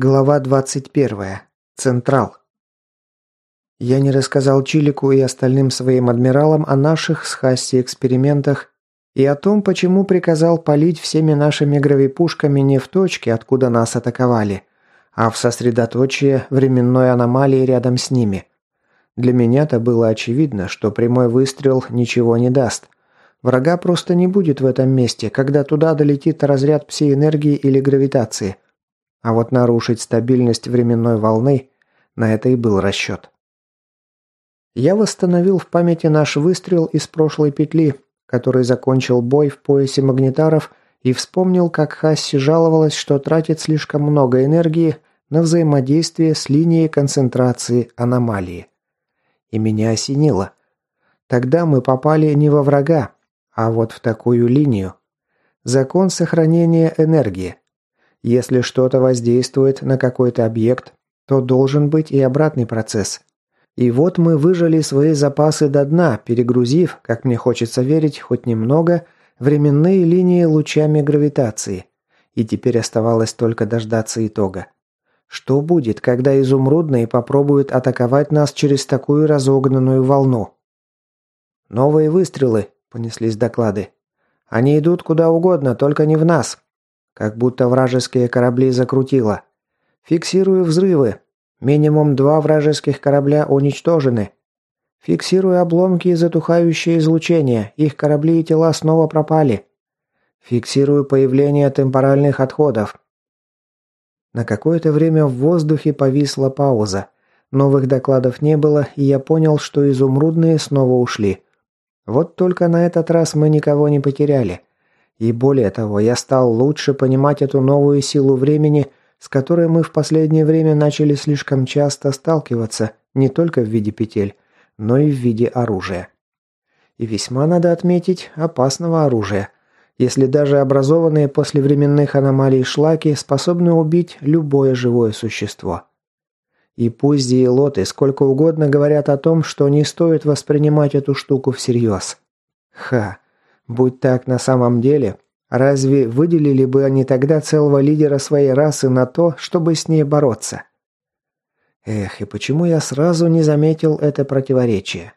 Глава 21. Централ. Я не рассказал Чилику и остальным своим адмиралам о наших с Хасси экспериментах и о том, почему приказал палить всеми нашими гравипушками не в точке, откуда нас атаковали, а в сосредоточие временной аномалии рядом с ними. Для меня-то было очевидно, что прямой выстрел ничего не даст. Врага просто не будет в этом месте, когда туда долетит разряд пси-энергии или гравитации – а вот нарушить стабильность временной волны – на это и был расчет. Я восстановил в памяти наш выстрел из прошлой петли, который закончил бой в поясе магнитаров и вспомнил, как Хасси жаловалась, что тратит слишком много энергии на взаимодействие с линией концентрации аномалии. И меня осенило. Тогда мы попали не во врага, а вот в такую линию. Закон сохранения энергии. Если что-то воздействует на какой-то объект, то должен быть и обратный процесс. И вот мы выжали свои запасы до дна, перегрузив, как мне хочется верить, хоть немного, временные линии лучами гравитации. И теперь оставалось только дождаться итога. Что будет, когда изумрудные попробуют атаковать нас через такую разогнанную волну? «Новые выстрелы», — понеслись доклады. «Они идут куда угодно, только не в нас. Как будто вражеские корабли закрутило. Фиксирую взрывы. Минимум два вражеских корабля уничтожены. Фиксирую обломки и затухающее излучение. Их корабли и тела снова пропали. Фиксирую появление темпоральных отходов. На какое-то время в воздухе повисла пауза. Новых докладов не было, и я понял, что изумрудные снова ушли. Вот только на этот раз мы никого не потеряли. И более того, я стал лучше понимать эту новую силу времени, с которой мы в последнее время начали слишком часто сталкиваться, не только в виде петель, но и в виде оружия. И весьма, надо отметить, опасного оружия. Если даже образованные после временных аномалий шлаки способны убить любое живое существо. И пусть диелоты сколько угодно говорят о том, что не стоит воспринимать эту штуку всерьез. Ха. Будь так на самом деле, разве выделили бы они тогда целого лидера своей расы на то, чтобы с ней бороться? Эх, и почему я сразу не заметил это противоречие?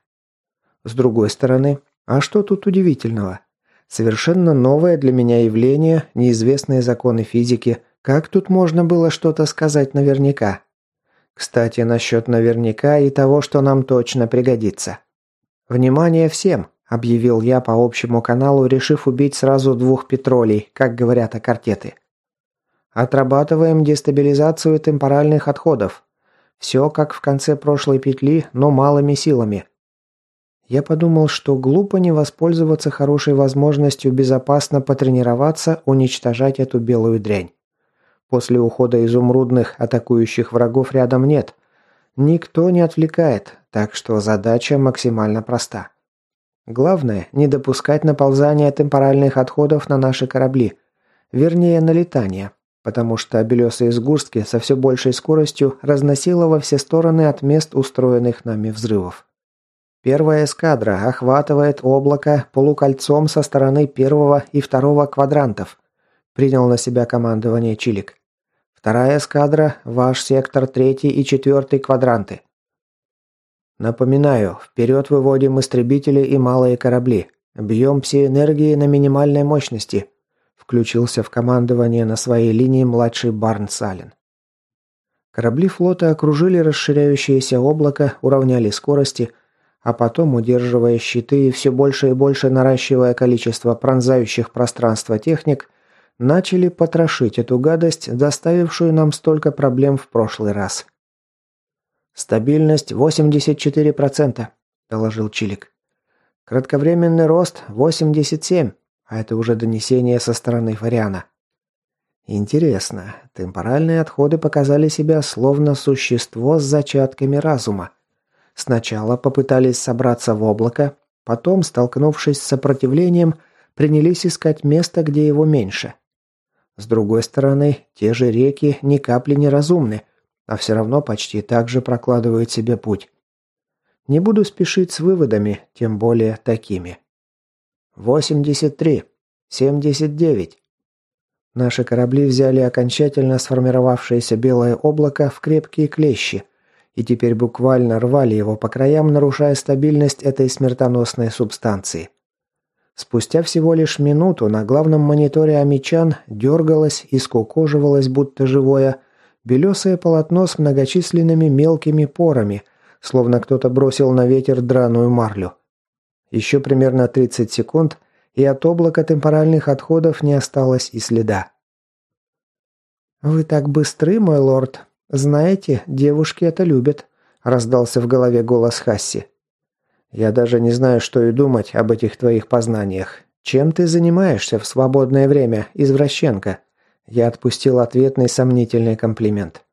С другой стороны, а что тут удивительного? Совершенно новое для меня явление, неизвестные законы физики. Как тут можно было что-то сказать наверняка? Кстати, насчет наверняка и того, что нам точно пригодится. Внимание всем! Объявил я по общему каналу, решив убить сразу двух петролей, как говорят о картеты. Отрабатываем дестабилизацию темпоральных отходов. Все как в конце прошлой петли, но малыми силами. Я подумал, что глупо не воспользоваться хорошей возможностью безопасно потренироваться уничтожать эту белую дрянь. После ухода изумрудных атакующих врагов рядом нет. Никто не отвлекает, так что задача максимально проста. Главное, не допускать наползания темпоральных отходов на наши корабли. Вернее, на летание. Потому что белесые сгустки со все большей скоростью разносило во все стороны от мест устроенных нами взрывов. Первая эскадра охватывает облако полукольцом со стороны первого и второго квадрантов. Принял на себя командование Чилик. Вторая эскадра – ваш сектор третий и четвертый квадранты. Напоминаю, вперед выводим истребители и малые корабли. Бьем пси-энергии на минимальной мощности. Включился в командование на своей линии младший Барн Сален. Корабли флота окружили расширяющееся облако, уравняли скорости, а потом, удерживая щиты и все больше и больше наращивая количество пронзающих пространство техник, начали потрошить эту гадость, доставившую нам столько проблем в прошлый раз. «Стабильность 84%, – доложил Чилик. «Кратковременный рост 87%, а это уже донесение со стороны Фариана». Интересно, темпоральные отходы показали себя словно существо с зачатками разума. Сначала попытались собраться в облако, потом, столкнувшись с сопротивлением, принялись искать место, где его меньше. С другой стороны, те же реки ни капли не разумны, а все равно почти так же прокладывают себе путь. Не буду спешить с выводами, тем более такими. 83. 79. Наши корабли взяли окончательно сформировавшееся белое облако в крепкие клещи и теперь буквально рвали его по краям, нарушая стабильность этой смертоносной субстанции. Спустя всего лишь минуту на главном мониторе Амичан дергалось и скукоживалось, будто живое, белесое полотно с многочисленными мелкими порами, словно кто-то бросил на ветер драную марлю. Еще примерно 30 секунд, и от облака темпоральных отходов не осталось и следа. «Вы так быстры, мой лорд. Знаете, девушки это любят», – раздался в голове голос Хасси. «Я даже не знаю, что и думать об этих твоих познаниях. Чем ты занимаешься в свободное время, извращенка?» Я отпустил ответный сомнительный комплимент.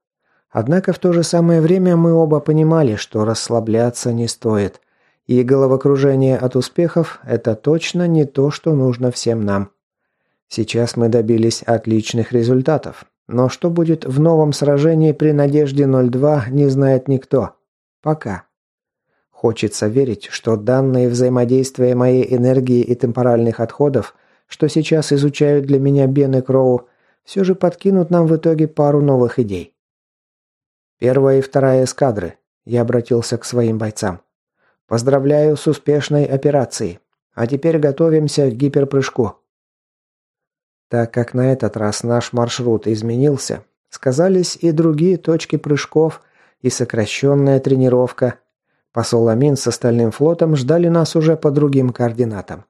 Однако в то же самое время мы оба понимали, что расслабляться не стоит. И головокружение от успехов – это точно не то, что нужно всем нам. Сейчас мы добились отличных результатов. Но что будет в новом сражении при Надежде 02, не знает никто. Пока. Хочется верить, что данные взаимодействия моей энергии и темпоральных отходов, что сейчас изучают для меня Бен и Кроу, все же подкинут нам в итоге пару новых идей. Первая и вторая эскадры. Я обратился к своим бойцам. Поздравляю с успешной операцией. А теперь готовимся к гиперпрыжку. Так как на этот раз наш маршрут изменился, сказались и другие точки прыжков, и сокращенная тренировка. Посол Амин с остальным флотом ждали нас уже по другим координатам.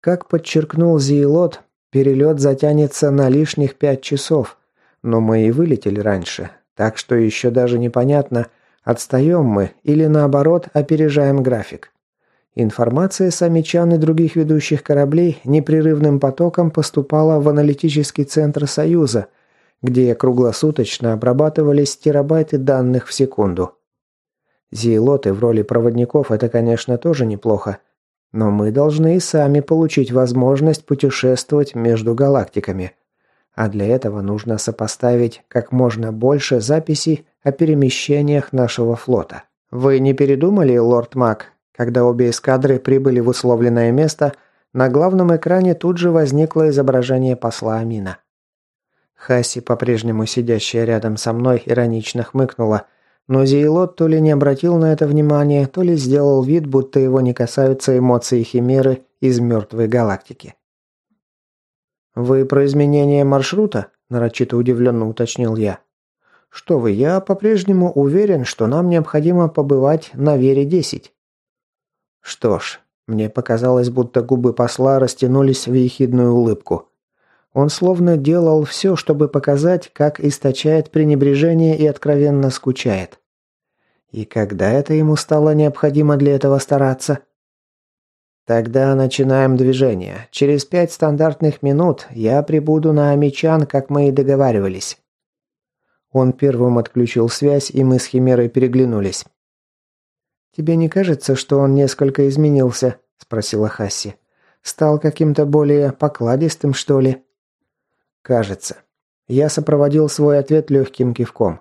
Как подчеркнул Зиелот, перелет затянется на лишних пять часов, но мы и вылетели раньше, так что еще даже непонятно, Отстаем мы или наоборот опережаем график. Информация с Амичан и других ведущих кораблей непрерывным потоком поступала в аналитический центр Союза, где круглосуточно обрабатывались терабайты данных в секунду. Зиелоты в роли проводников – это, конечно, тоже неплохо, но мы должны и сами получить возможность путешествовать между галактиками. А для этого нужно сопоставить как можно больше записей о перемещениях нашего флота. Вы не передумали, лорд Мак? Когда обе эскадры прибыли в условленное место, на главном экране тут же возникло изображение посла Амина. Хаси, по-прежнему сидящая рядом со мной, иронично хмыкнула, но Зейлот то ли не обратил на это внимания, то ли сделал вид, будто его не касаются эмоции Химеры из мертвой галактики. «Вы про изменение маршрута?» – нарочито удивленно уточнил я. «Что вы, я по-прежнему уверен, что нам необходимо побывать на Вере-10». Что ж, мне показалось, будто губы посла растянулись в ехидную улыбку. Он словно делал все, чтобы показать, как источает пренебрежение и откровенно скучает. И когда это ему стало необходимо для этого стараться? Тогда начинаем движение. Через пять стандартных минут я прибуду на Амичан, как мы и договаривались. Он первым отключил связь, и мы с Химерой переглянулись. «Тебе не кажется, что он несколько изменился?» – спросила Хасси. «Стал каким-то более покладистым, что ли?» «Кажется». Я сопроводил свой ответ легким кивком.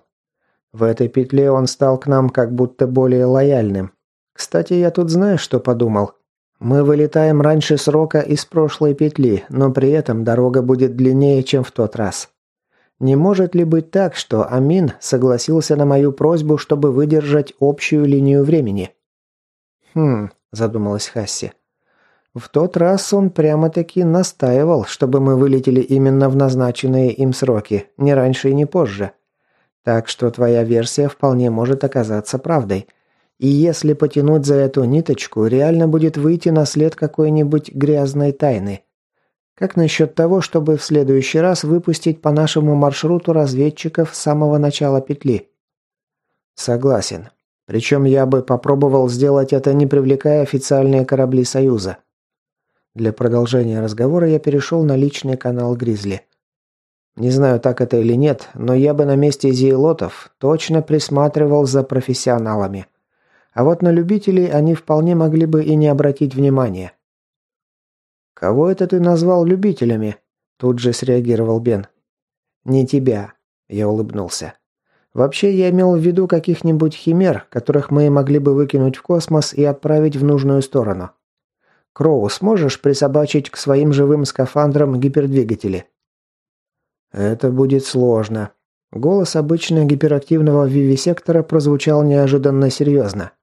В этой петле он стал к нам как будто более лояльным. Кстати, я тут знаю, что подумал. Мы вылетаем раньше срока из прошлой петли, но при этом дорога будет длиннее, чем в тот раз. Не может ли быть так, что Амин согласился на мою просьбу, чтобы выдержать общую линию времени? Хм, задумалась Хасси. В тот раз он прямо-таки настаивал, чтобы мы вылетели именно в назначенные им сроки, не раньше и не позже. Так что твоя версия вполне может оказаться правдой – и если потянуть за эту ниточку, реально будет выйти на след какой-нибудь грязной тайны. Как насчет того, чтобы в следующий раз выпустить по нашему маршруту разведчиков с самого начала петли? Согласен. Причем я бы попробовал сделать это, не привлекая официальные корабли Союза. Для продолжения разговора я перешел на личный канал Гризли. Не знаю, так это или нет, но я бы на месте зиелотов точно присматривал за профессионалами. А вот на любителей они вполне могли бы и не обратить внимания. «Кого это ты назвал любителями?» Тут же среагировал Бен. «Не тебя», – я улыбнулся. «Вообще я имел в виду каких-нибудь химер, которых мы могли бы выкинуть в космос и отправить в нужную сторону. Кроу, сможешь присобачить к своим живым скафандрам гипердвигатели?» Это будет сложно. Голос обычно гиперактивного вивисектора прозвучал неожиданно серьезно.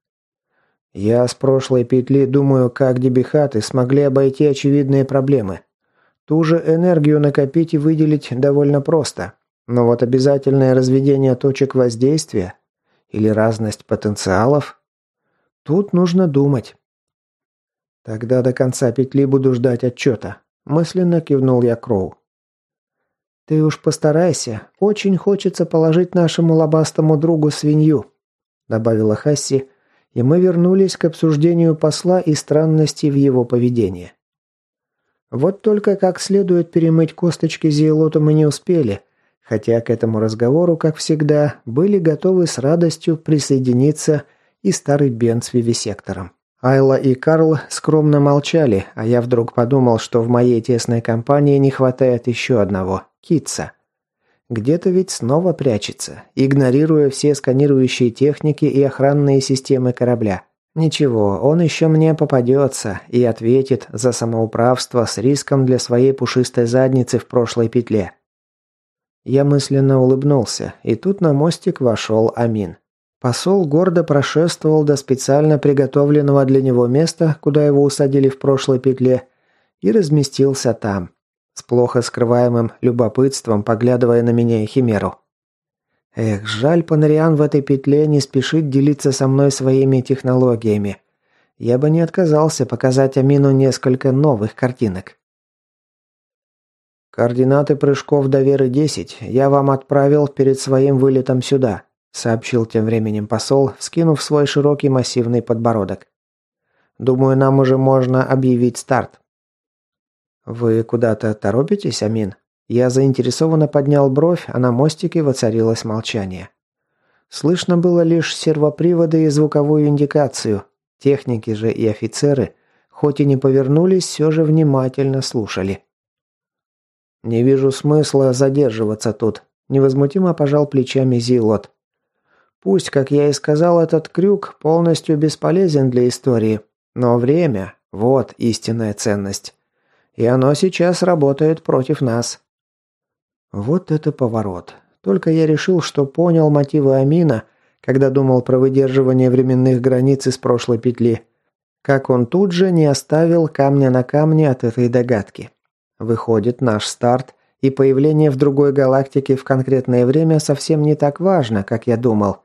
Я с прошлой петли думаю, как дебихаты смогли обойти очевидные проблемы. Ту же энергию накопить и выделить довольно просто. Но вот обязательное разведение точек воздействия или разность потенциалов Тут нужно думать. Тогда до конца петли буду ждать отчета. Мысленно кивнул я Кроу. Ты уж постарайся. Очень хочется положить нашему лобастому другу свинью, добавила Хасси, и мы вернулись к обсуждению посла и странностей в его поведении. Вот только как следует перемыть косточки Зиелоту мы не успели, хотя к этому разговору, как всегда, были готовы с радостью присоединиться и старый Бен с вивисектором. Айла и Карл скромно молчали, а я вдруг подумал, что в моей тесной компании не хватает еще одного – Китса. Где-то ведь снова прячется, игнорируя все сканирующие техники и охранные системы корабля. Ничего, он еще мне попадется и ответит за самоуправство с риском для своей пушистой задницы в прошлой петле. Я мысленно улыбнулся, и тут на мостик вошел Амин. Посол гордо прошествовал до специально приготовленного для него места, куда его усадили в прошлой петле, и разместился там, с плохо скрываемым любопытством, поглядывая на меня и Химеру. Эх, жаль, Панариан в этой петле не спешит делиться со мной своими технологиями. Я бы не отказался показать Амину несколько новых картинок. Координаты прыжков до Веры 10 я вам отправил перед своим вылетом сюда сообщил тем временем посол, скинув свой широкий массивный подбородок. Думаю, нам уже можно объявить старт. Вы куда-то торопитесь, Амин? Я заинтересованно поднял бровь, а на мостике воцарилось молчание. Слышно было лишь сервоприводы и звуковую индикацию. Техники же и офицеры, хоть и не повернулись, все же внимательно слушали. «Не вижу смысла задерживаться тут», – невозмутимо пожал плечами Зилот. Пусть, как я и сказал, этот крюк полностью бесполезен для истории, но время – вот истинная ценность. И оно сейчас работает против нас. Вот это поворот. Только я решил, что понял мотивы Амина, когда думал про выдерживание временных границ из прошлой петли. Как он тут же не оставил камня на камне от этой догадки. Выходит, наш старт и появление в другой галактике в конкретное время совсем не так важно, как я думал.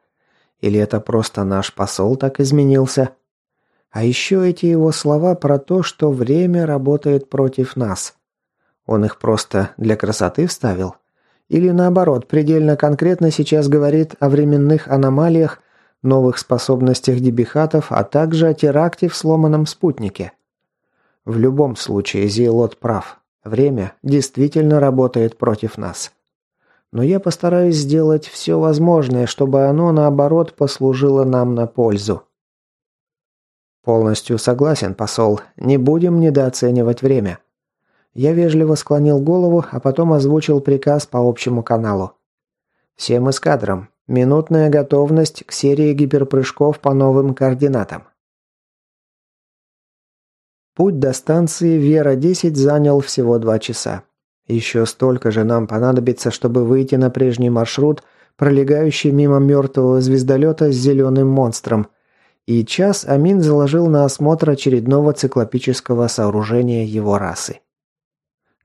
Или это просто наш посол так изменился? А еще эти его слова про то, что время работает против нас. Он их просто для красоты вставил? Или наоборот, предельно конкретно сейчас говорит о временных аномалиях, новых способностях дебихатов, а также о теракте в сломанном спутнике? В любом случае, Зиелот прав. Время действительно работает против нас но я постараюсь сделать все возможное, чтобы оно, наоборот, послужило нам на пользу. Полностью согласен, посол. Не будем недооценивать время. Я вежливо склонил голову, а потом озвучил приказ по общему каналу. Всем эскадрам. Минутная готовность к серии гиперпрыжков по новым координатам. Путь до станции Вера-10 занял всего два часа. Еще столько же нам понадобится, чтобы выйти на прежний маршрут, пролегающий мимо мертвого звездолета с зеленым монстром. И час Амин заложил на осмотр очередного циклопического сооружения его расы.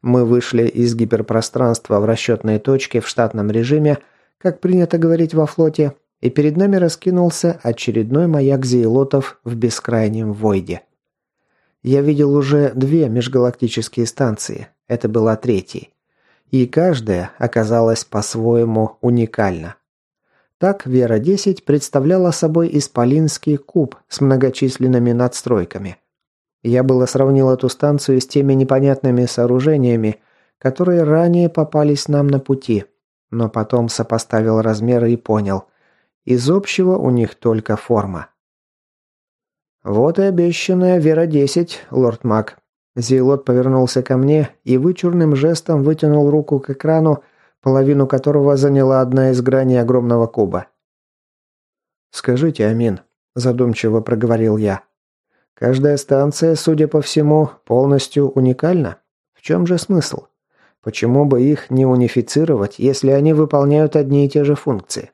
Мы вышли из гиперпространства в расчетной точке в штатном режиме, как принято говорить во флоте, и перед нами раскинулся очередной маяк зейлотов в бескрайнем войде. Я видел уже две межгалактические станции, это была третьей. И каждая оказалась по-своему уникальна. Так Вера-10 представляла собой исполинский куб с многочисленными надстройками. Я было сравнил эту станцию с теми непонятными сооружениями, которые ранее попались нам на пути, но потом сопоставил размеры и понял. Из общего у них только форма. Вот и обещанная Вера-10, лорд Мак. Зейлот повернулся ко мне и вычурным жестом вытянул руку к экрану, половину которого заняла одна из граней огромного куба. «Скажите, Амин», – задумчиво проговорил я. «Каждая станция, судя по всему, полностью уникальна? В чем же смысл? Почему бы их не унифицировать, если они выполняют одни и те же функции?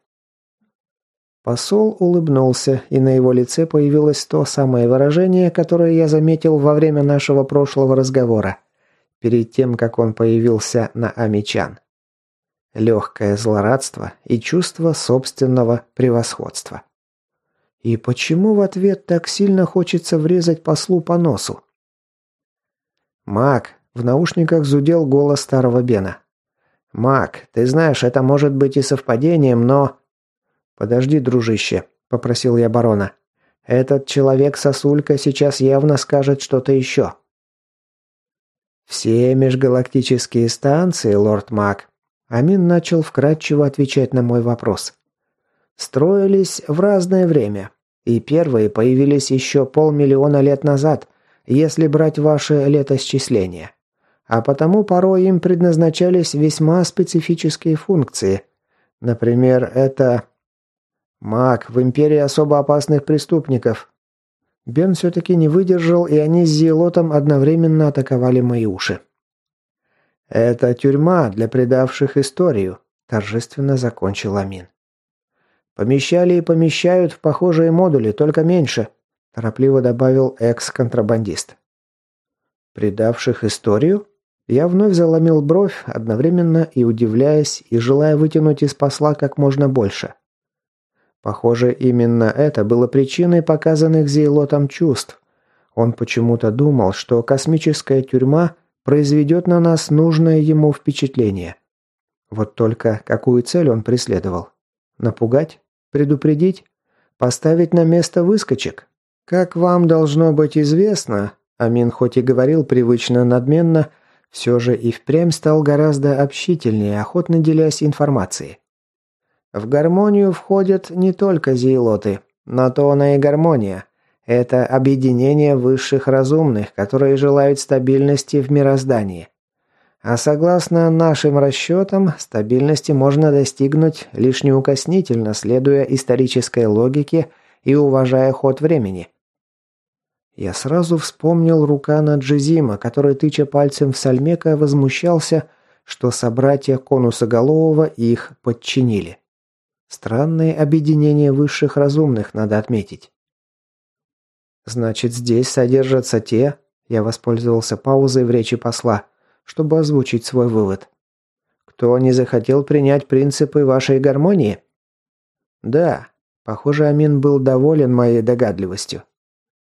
Посол улыбнулся, и на его лице появилось то самое выражение, которое я заметил во время нашего прошлого разговора, перед тем, как он появился на Амичан. Легкое злорадство и чувство собственного превосходства. И почему в ответ так сильно хочется врезать послу по носу? «Мак!» – в наушниках зудел голос старого Бена. «Мак, ты знаешь, это может быть и совпадением, но...» «Подожди, дружище», – попросил я барона. «Этот человек-сосулька сейчас явно скажет что-то еще». «Все межгалактические станции, лорд Мак», – Амин начал вкратчиво отвечать на мой вопрос. «Строились в разное время, и первые появились еще полмиллиона лет назад, если брать ваше летосчисление. А потому порой им предназначались весьма специфические функции. Например, это Маг в империи особо опасных преступников. Бен все-таки не выдержал, и они с Зиелотом одновременно атаковали мои уши. «Это тюрьма для предавших историю», – торжественно закончил Амин. «Помещали и помещают в похожие модули, только меньше», – торопливо добавил экс-контрабандист. «Предавших историю?» Я вновь заломил бровь, одновременно и удивляясь, и желая вытянуть из посла как можно больше. Похоже, именно это было причиной показанных Зейлотом чувств. Он почему-то думал, что космическая тюрьма произведет на нас нужное ему впечатление. Вот только какую цель он преследовал? Напугать? Предупредить? Поставить на место выскочек? Как вам должно быть известно, Амин хоть и говорил привычно надменно, все же и впрямь стал гораздо общительнее, охотно делясь информацией. В гармонию входят не только зейлоты, но то она и гармония. Это объединение высших разумных, которые желают стабильности в мироздании. А согласно нашим расчетам, стабильности можно достигнуть лишь неукоснительно, следуя исторической логике и уважая ход времени. Я сразу вспомнил Рукана Джизима, который, тыча пальцем в Сальмека, возмущался, что собратья Конусоголового их подчинили. Странное объединение высших разумных, надо отметить. Значит, здесь содержатся те, я воспользовался паузой в речи посла, чтобы озвучить свой вывод. Кто не захотел принять принципы вашей гармонии? Да, похоже, Амин был доволен моей догадливостью.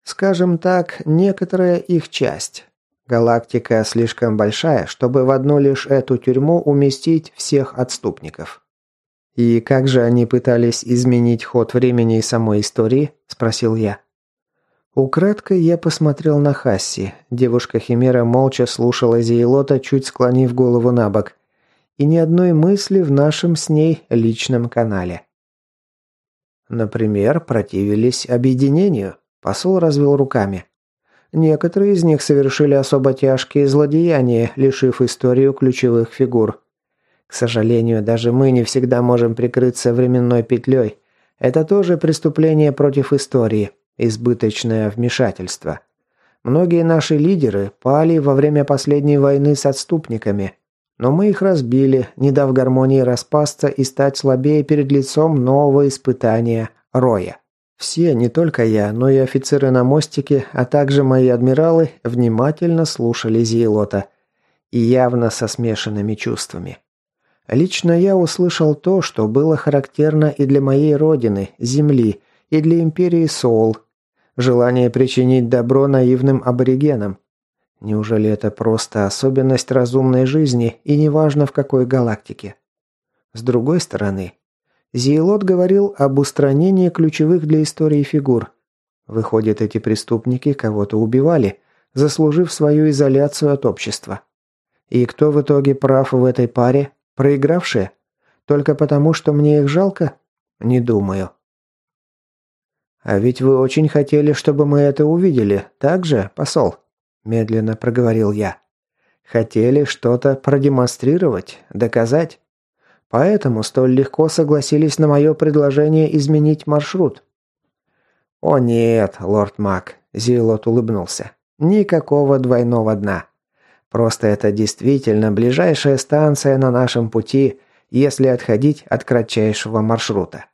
Скажем так, некоторая их часть. Галактика слишком большая, чтобы в одну лишь эту тюрьму уместить всех отступников. «И как же они пытались изменить ход времени и самой истории?» – спросил я. Украдкой я посмотрел на Хасси. Девушка-химера молча слушала Зейлота, чуть склонив голову на бок. И ни одной мысли в нашем с ней личном канале. Например, противились объединению. Посол развел руками. Некоторые из них совершили особо тяжкие злодеяния, лишив историю ключевых фигур. К сожалению, даже мы не всегда можем прикрыться временной петлей. Это тоже преступление против истории, избыточное вмешательство. Многие наши лидеры пали во время последней войны с отступниками, но мы их разбили, не дав гармонии распасться и стать слабее перед лицом нового испытания – Роя. Все, не только я, но и офицеры на мостике, а также мои адмиралы, внимательно слушали Зиелота и явно со смешанными чувствами. Лично я услышал то, что было характерно и для моей родины, Земли, и для империи Соул. Желание причинить добро наивным аборигенам. Неужели это просто особенность разумной жизни, и неважно в какой галактике? С другой стороны, Зиелот говорил об устранении ключевых для истории фигур. Выходит, эти преступники кого-то убивали, заслужив свою изоляцию от общества. И кто в итоге прав в этой паре, Проигравшие? Только потому, что мне их жалко? Не думаю. А ведь вы очень хотели, чтобы мы это увидели, так же, посол? Медленно проговорил я. Хотели что-то продемонстрировать, доказать. Поэтому столь легко согласились на мое предложение изменить маршрут. «О нет, лорд Мак», – Зилот улыбнулся. «Никакого двойного дна. Просто это действительно ближайшая станция на нашем пути, если отходить от кратчайшего маршрута.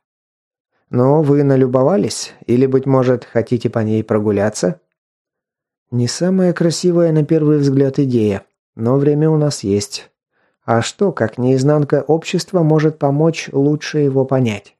Но вы налюбовались? Или, быть может, хотите по ней прогуляться? Не самая красивая на первый взгляд идея, но время у нас есть. А что, как неизнанка общества может помочь лучше его понять?